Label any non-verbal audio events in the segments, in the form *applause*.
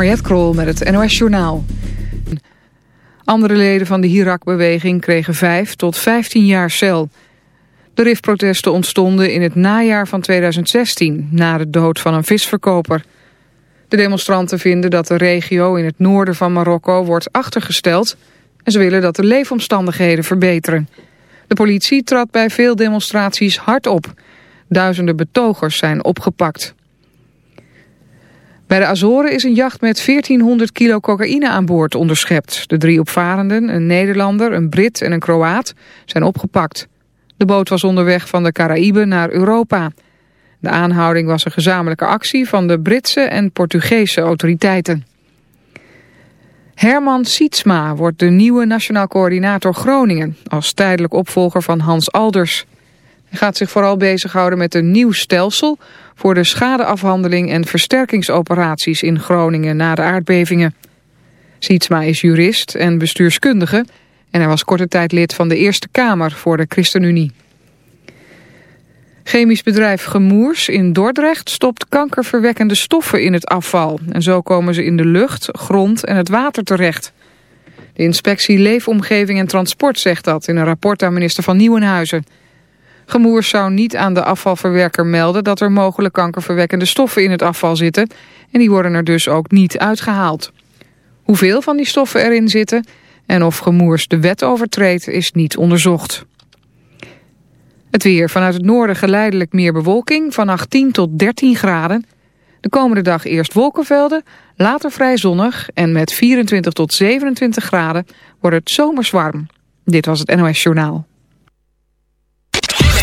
Mariette Krol met het NOS Journaal. Andere leden van de Hirak-beweging kregen 5 tot 15 jaar cel. De RIF-protesten ontstonden in het najaar van 2016... na de dood van een visverkoper. De demonstranten vinden dat de regio in het noorden van Marokko wordt achtergesteld... en ze willen dat de leefomstandigheden verbeteren. De politie trad bij veel demonstraties hard op. Duizenden betogers zijn opgepakt. Bij de Azoren is een jacht met 1400 kilo cocaïne aan boord onderschept. De drie opvarenden, een Nederlander, een Brit en een Kroaat, zijn opgepakt. De boot was onderweg van de Caraïben naar Europa. De aanhouding was een gezamenlijke actie van de Britse en Portugese autoriteiten. Herman Sietsma wordt de nieuwe Nationaal Coördinator Groningen... als tijdelijk opvolger van Hans Alders. Hij gaat zich vooral bezighouden met een nieuw stelsel... voor de schadeafhandeling en versterkingsoperaties in Groningen na de aardbevingen. Sietsma is jurist en bestuurskundige... en hij was korte tijd lid van de Eerste Kamer voor de ChristenUnie. Chemisch bedrijf Gemoers in Dordrecht stopt kankerverwekkende stoffen in het afval. En zo komen ze in de lucht, grond en het water terecht. De inspectie Leefomgeving en Transport zegt dat in een rapport aan minister van Nieuwenhuizen. Gemoers zou niet aan de afvalverwerker melden dat er mogelijk kankerverwekkende stoffen in het afval zitten. En die worden er dus ook niet uitgehaald. Hoeveel van die stoffen erin zitten en of Gemoers de wet overtreedt is niet onderzocht. Het weer. Vanuit het noorden geleidelijk meer bewolking. Vannacht 10 tot 13 graden. De komende dag eerst wolkenvelden, later vrij zonnig... en met 24 tot 27 graden wordt het zomers warm. Dit was het NOS Journaal.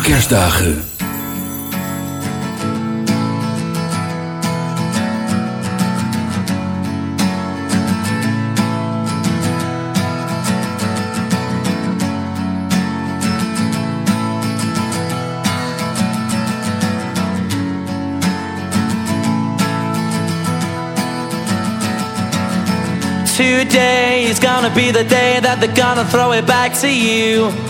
Fijne kerstdagen. Today is gonna be the day that they're gonna throw it back to you.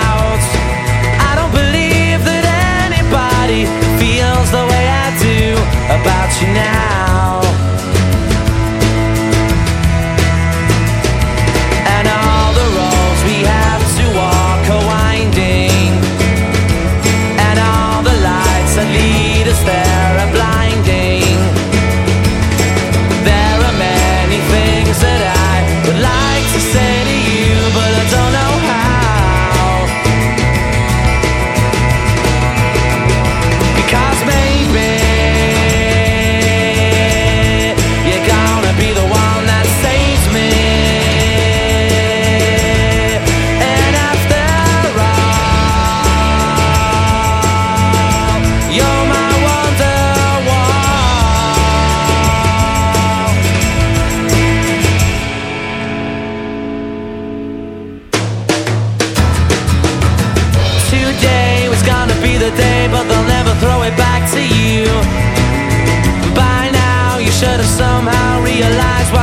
You now.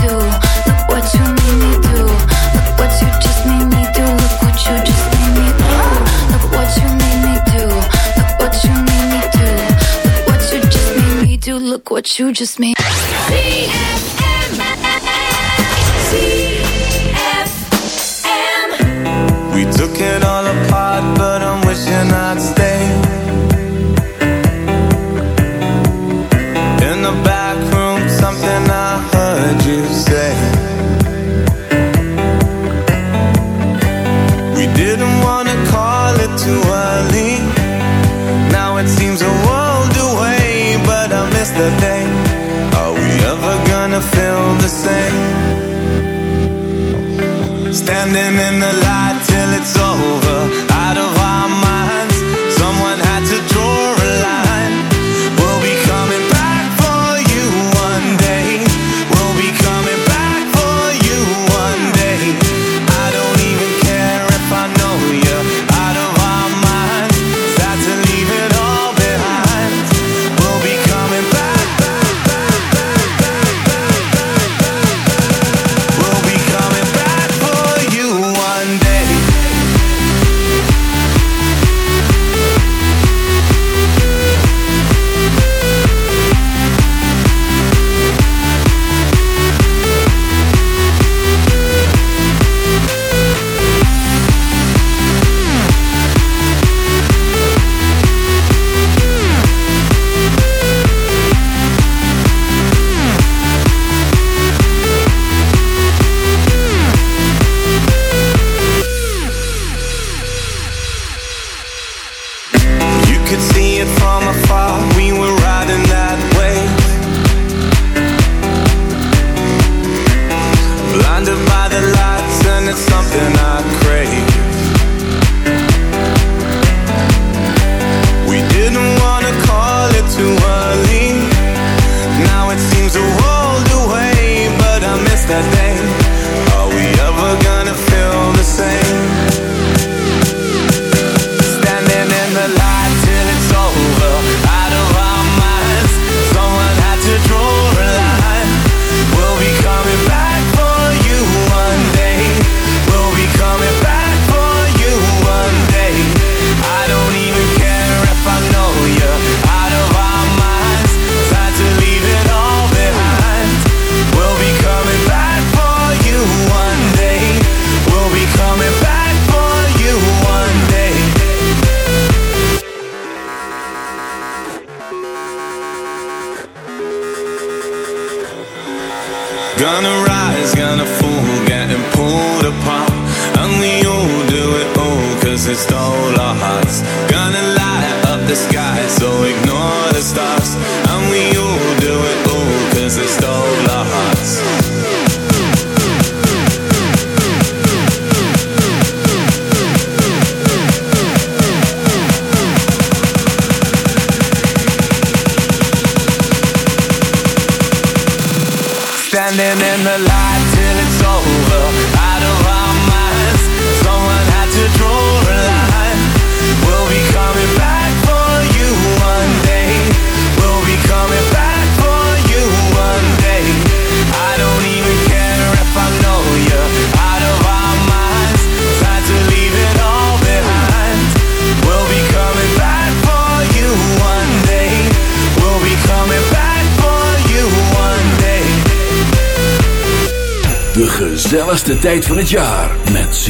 do. what you just made. We took it all apart, but I'm wishing I'd stay. the same. Standing in the light till it's over, out of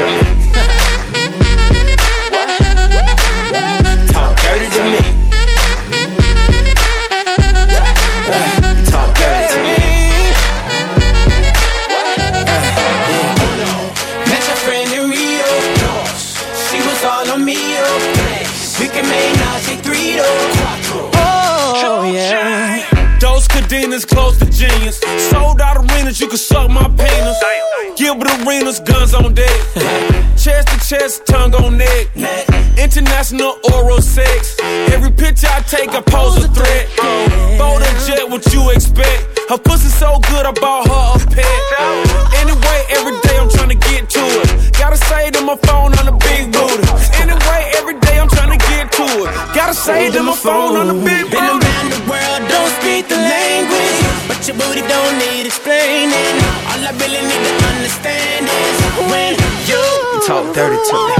Talk dirty to me. Talk dirty to me. Talk dirty to me. Met your friend in Rio. She was all on me. Oh. We can make Nazi three oh. oh, yeah. Those cadenas close to genius. Sold out arenas, you can suck my penis. Gilbert Arenas, guns on deck. *laughs* chest to chest, tongue on neck. International oral sex. Every picture I take, I pose a threat. Bold and jet, what you expect? Her pussy so good, I bought her a pet. Anyway, to me.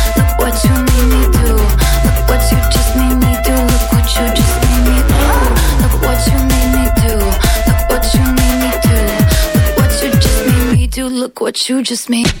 what you just made.